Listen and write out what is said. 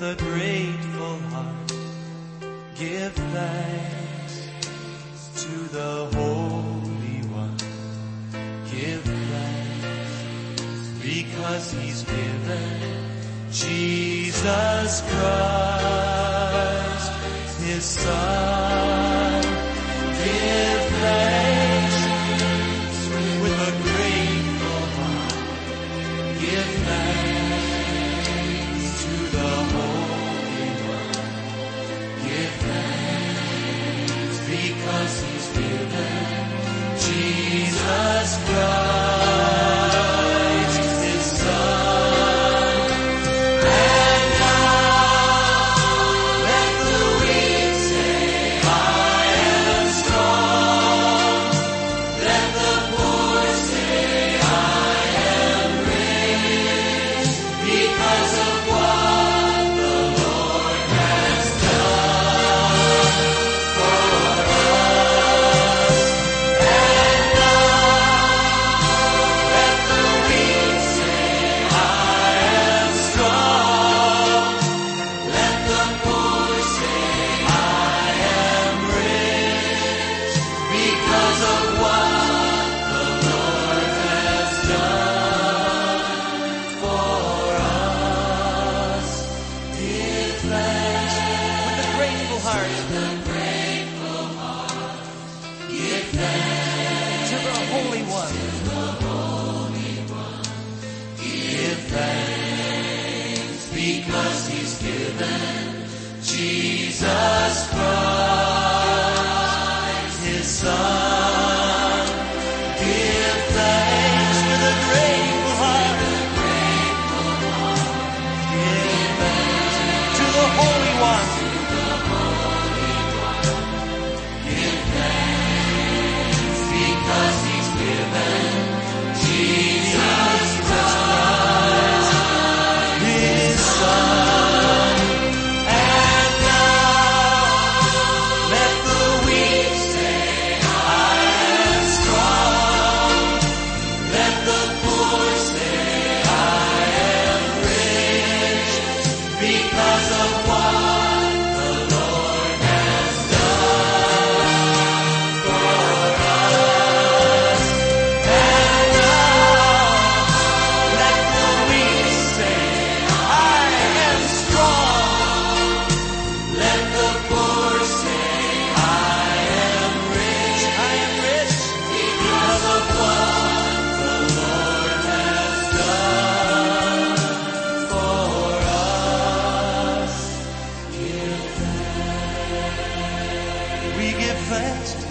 with a grateful heart, give thanks to the Holy One. Give thanks because He's given Jesus Christ, His Son. as well. because he's given Jesus Christ. the one. fast